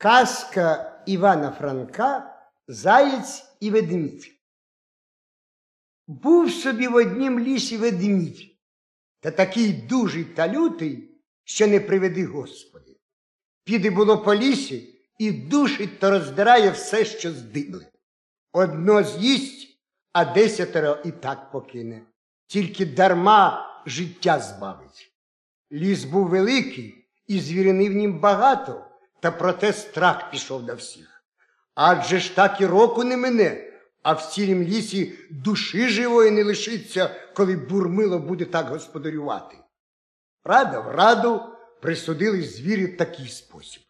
Казка Івана Франка Заєць і ведмідь. Був собі в однім лісі ведмідь, та такий дужий та лютий, що не приведи Господи. Піде було по лісі і душить та роздирає все, що здибле. Одно з'їсть, а десятеро і так покине. Тільки дарма життя збавить. Ліс був великий, і звірини в нім багато, та проте страх пішов на всіх. Адже ж так і року не мине, а в цілім лісі душі живої не лишиться, коли бурмило буде так господарювати. Рада в раду присудили звірі такий спосіб.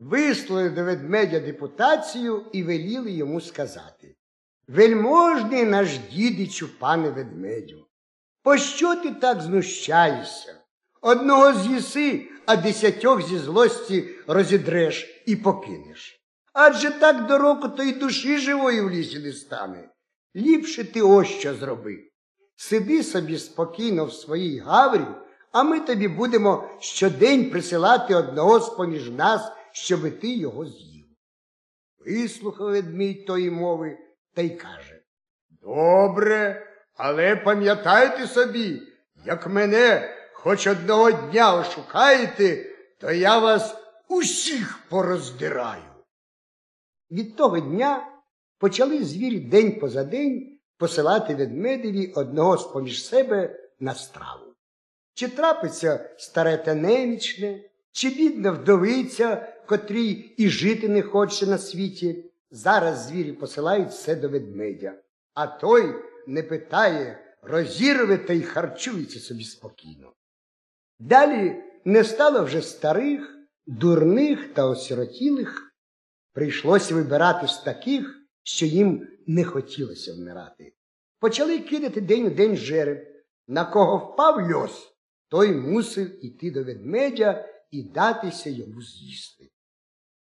Вислали до ведмедя депутацію і веліли йому сказати Вельможний наш дідичу, пане ведмедю, пощо ти так знущаєшся? Одного з'їси, а десятьох зі злості розідреш і покинеш. Адже так до року то й душі живої в лісі не стане. Ліпше ти ось що зроби. Сиди собі спокійно в своїй гаврі, а ми тобі будемо щодень присилати одного з поміж нас, щоби ти його з'їв. Вислухав ведмідь тої мови та й каже Добре, але пам'ятайте собі, як мене хоч одного дня ошукаєте, то я вас усіх пороздираю. Від того дня почали звірі день поза день посилати ведмедеві одного з поміж себе на страву. Чи трапиться старе та немічне, чи бідна вдовиця, котрій і жити не хоче на світі, зараз звірі посилають все до ведмедя, а той не питає, розірве та й харчується собі спокійно. Далі не стало вже старих, дурних та осиротілих, прийшлося вибирати з таких, що їм не хотілося вмирати. Почали кидати день у день жереб. На кого впав льос, той мусив іти до ведмедя і датися йому з'їсти.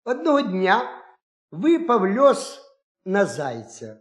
Одного дня випав льос на зайця.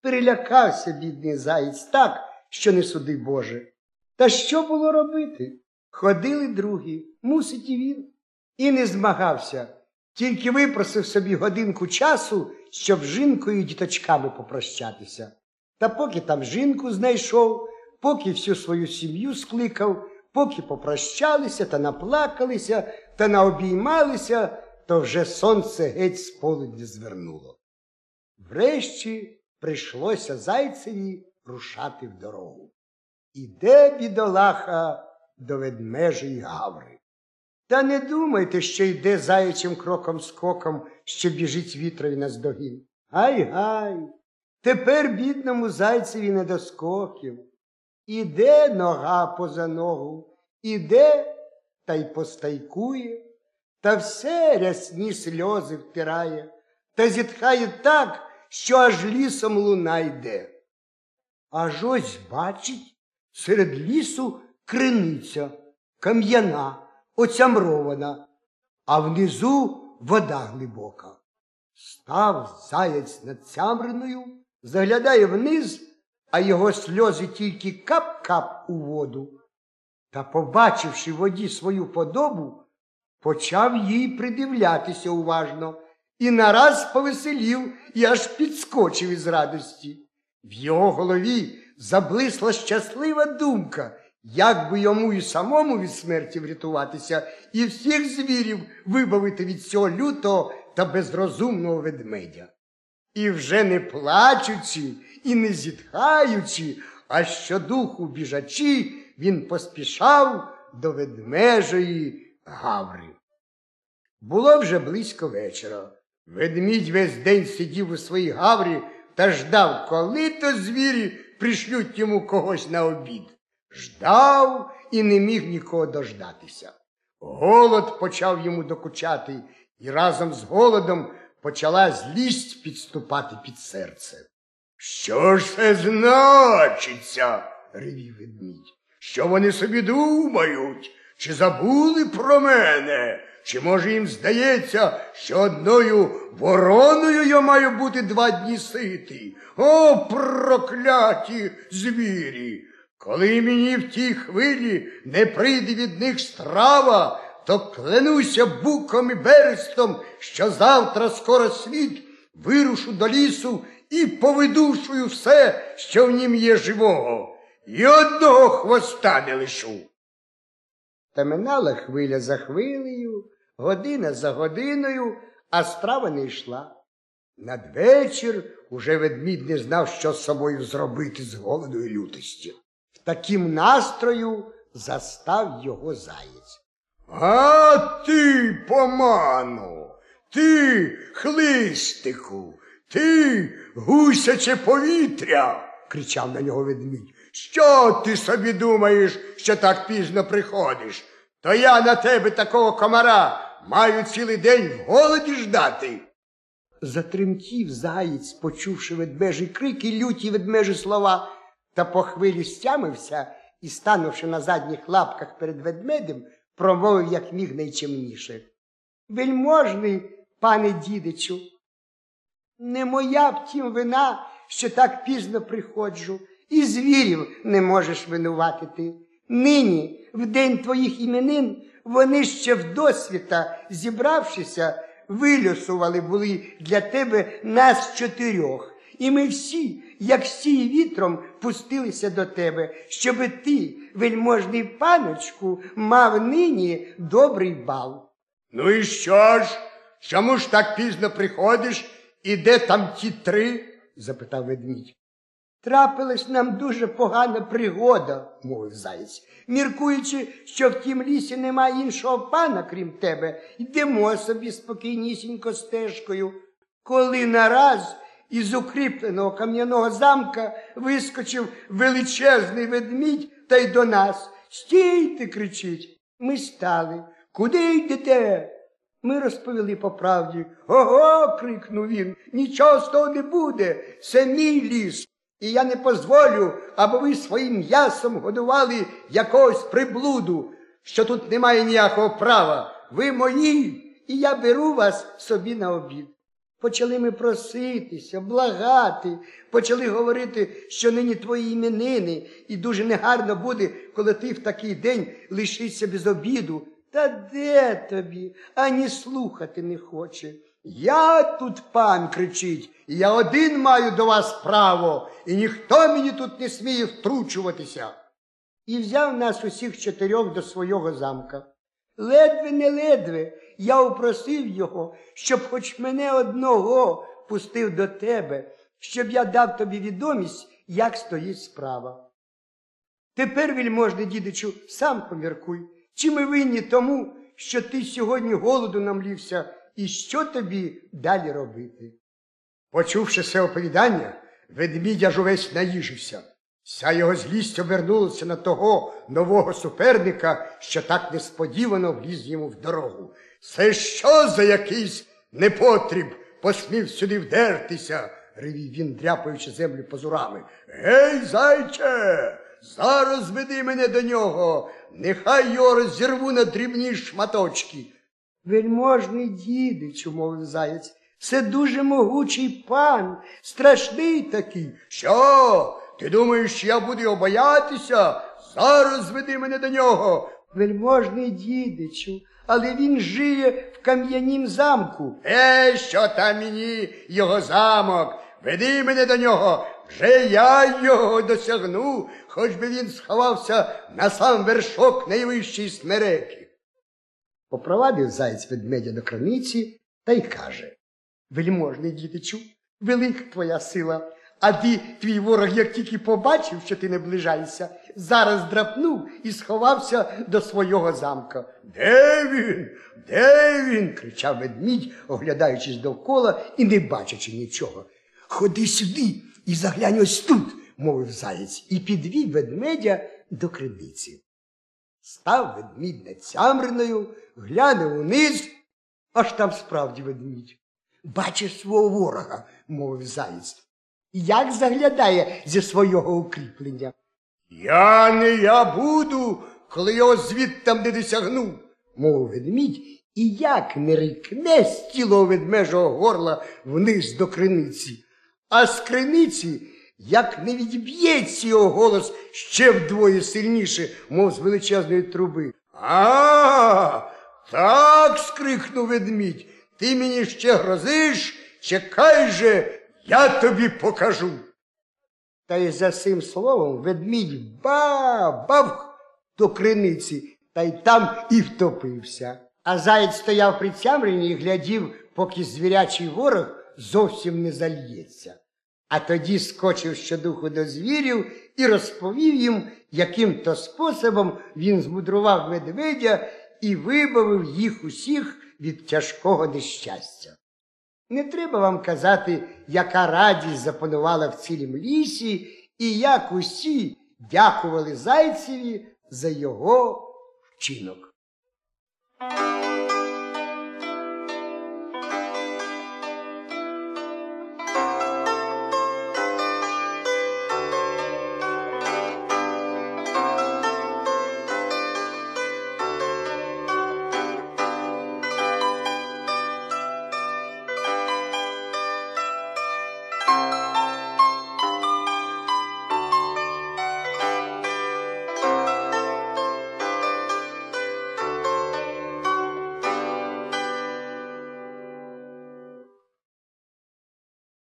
Перелякався бідний заєць так, що не суди Боже. Та що було робити? Ходили другі, мусить і він. І не змагався, тільки випросив собі годинку часу, щоб з жінкою і діточками попрощатися. Та поки там жінку знайшов, поки всю свою сім'ю скликав, поки попрощалися та наплакалися та наобіймалися, то вже сонце геть з полудня звернуло. Врешті прийшлося зайцеві рушати в дорогу. Іде бідолаха до ведмежої гаври. Та не думайте, що йде заячим кроком скоком, що біжить вітрові на здогін. Гай гай. Тепер бідному зайцеві не до скоків. Іде нога поза ногу, іде та й постайкує, та все рясні сльози втирає, та зітхає так, що аж лісом луна йде. Аж ось бачить серед лісу криниця, кам'яна, оцямрована, а внизу вода глибока. Став заяць над цямриною, заглядає вниз, а його сльози тільки кап-кап у воду. Та, побачивши в воді свою подобу, почав їй придивлятися уважно і нараз повеселів і аж підскочив із радості. В його голові заблисла щаслива думка, як би йому і самому від смерті врятуватися, і всіх звірів вибавити від цього лютого та безрозумного ведмедя. І вже не плачучи і не зітхаючи, а щодуху біжачи, він поспішав до ведмежої гаври. Було вже близько вечора. Ведмідь весь день сидів у своїй гаврі та ждав, коли то звірі пришлють йому когось на обід. Ждав і не міг нікого дождатися. Голод почав йому докучати, і разом з голодом почала злість підступати під серце. Що ж це значиться? ревів ведмідь. Що вони собі думають? Чи забули про мене? Чи, може, їм здається, що одною вороною я маю бути два дні ситий? О, прокляті звірі! Коли мені в тій хвилі не прийде від них страва, то клянуся буком і берестом, що завтра скоро світ вирушу до лісу і повидушую все, що в нім є живого, і одного хвоста не лишу. Та минала хвиля за хвилею, година за годиною, а справа не йшла. Надвечір уже ведмідь не знав, що з собою зробити з голоду і лютості. Таким настрою застав його заєць. А ти, поману, ти, хлистику, ти, гусяче повітря, кричав на нього ведмідь. Що ти собі думаєш, що так пізно приходиш? То я на тебе такого комара маю цілий день в голоді ждати. Затремтів заєць, почувши ведмежий крик і люті ведмежі слова, та по хвилі стямився і, станувши на задніх лапках перед ведмедем, промовив як міг найчемніше. Вельможний, пане дідичу, не моя втім вина, що так пізно приходжу, і звірів не можеш винуватити. Нині, в день твоїх іменин, вони ще вдосвіта, зібравшися, вилюсували були для тебе нас чотирьох. І ми всі, як сій вітром, пустилися до тебе, щоби ти, вельможний паночку, мав нині добрий бал. Ну і що ж? Чому ж так пізно приходиш? І де там ті три? запитав ведмідь. Трапилась нам дуже погана пригода, мовив заєць. Міркуючи, що в тім лісі немає іншого пана, крім тебе, йдемо собі спокійнісінько стежкою. Коли нараз із укріпленого кам'яного замка вискочив величезний ведмідь та й до нас. Стійте, кричить. Ми стали. Куди йдете? Ми розповіли по правді. Ого. крикнув він. Нічого з того не буде. Це мій ліс. І я не позволю, аби ви своїм м'ясом годували якогось приблуду, що тут немає ніякого права. Ви мої, і я беру вас собі на обід. Почали ми проситися, благати, почали говорити, що нині твої іменини, і дуже негарно буде, коли ти в такий день лишишся без обіду. Та де тобі? Ані слухати не хоче. Я тут пан кричить, я один маю до вас право, і ніхто мені тут не сміє втручуватися. І взяв нас усіх чотирьох до свого замка. Ледве не ледве я упросив його, щоб хоч мене одного пустив до тебе, щоб я дав тобі відомість, як стоїть справа. Тепер, вельможний дідичу, сам поміркуй, чи ми винні тому, що ти сьогодні голоду намлівся, і що тобі далі робити? Почувши це оповідання, ведмідь аж увесь наїжився. Вся його злість обернулася на того нового суперника, що так несподівано вліз йому в дорогу. Це що за якийсь непотріб посмів сюди вдертися, ревів він, дряпаючи землю позурами. Гей, зайче, зараз веди мене до нього, нехай його розірву на дрібні шматочки. Вельможний дідичу, мовив заєць, це дуже могучий пан, страшний такий. Що? Ти думаєш, що я буду його боятися? Зараз веди мене до нього. Вельможний дідичу, але він жиє в кам'янім замку. Е, що там мені його замок? Веди мене до нього. Вже я його досягну, хоч би він сховався на сам вершок найвищої смереки. Попровадив заєць ведмедя до краниці та й каже Вельможний дідичу, велика твоя сила, а ти, твій ворог, як тільки побачив, що ти не ближаєшся, зараз драпнув і сховався до свого замка. Де він? Де він? кричав ведмідь, оглядаючись довкола і не бачачи нічого. Ходи сюди і заглянь ось тут, мовив заєць, і підвів ведмедя до криниці. Став ведмідь над цямриною, глянув униз, аж там справді ведмідь. Бачиш свого ворога, мовив заєць. Як заглядає зі свого укріплення? Я не я буду, коли його звідтам не досягну, мовив ведмідь, і як не рикне з тілого ведмежого горла вниз до криниці, а з криниці, як не відб'ється його голос ще вдвоє сильніше, мов з величезної труби. А, Так. скрикнув ведмідь. Ти мені ще грозиш, чекай же, я тобі покажу. Та й за цим словом ведмідь ба-бавх до криниці, та й там і втопився. А заєць стояв при цямрені і глядів, поки звірячий ворог зовсім не зальється. А тоді скочив щодуху до звірів і розповів їм, яким то способом він змудрував ведмедя і вибавив їх усіх від тяжкого нещастя. Не треба вам казати, яка радість запанувала в цілім лісі, і як усі дякували Зайцеві за його вчинок.